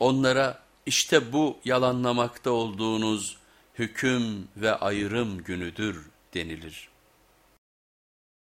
Onlara işte bu yalanlamakta olduğunuz hüküm ve ayrım günüdür denilir.